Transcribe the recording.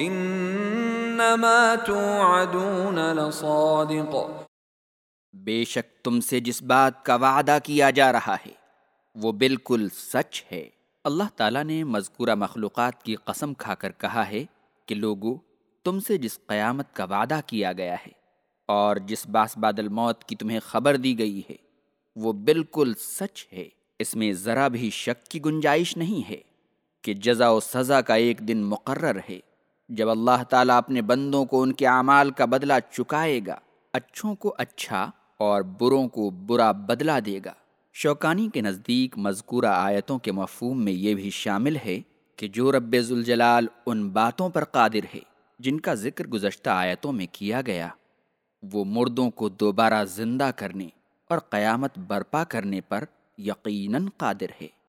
انما توعدون لصادق. بے شک تم سے جس بات کا وعدہ کیا جا رہا ہے، وہ بالکل سچ ہے۔ اللہ تعالیٰ نے مذکورہ مخلوقات کی قسم کھا کر کہا ہے کہ لوگو، تم سے جس قیامت کا وعدہ کیا گیا ہے اور جس باس بادل موت کی تمہیں خبر دی گئی ہے، وہ بالکل سچ ہے۔ اس میں ذرا بھی شک کی گنجائش نہیں ہے کہ جزا و سزا کا ایک دن مقرر ہے۔ جب اللہ تعالیٰ اپنے بندوں کو ان کے اعمال کا بدلہ چکائے گا، اچھوں کو اچھا اور بروں کو برا بدلہ دے گا۔ شوکانی کے نزدیک مذکورہ آیتوں کے مفہوم میں یہ بھی شامل ہے کہ جو رب ذوالجلال ان باتوں پر قادر ہے، جن کا ذکر گزشتہ آیتوں میں کیا گیا، وہ مردوں کو دوبارہ زندہ کرنے اور قیامت برپا کرنے پر یقیناً قادر ہے۔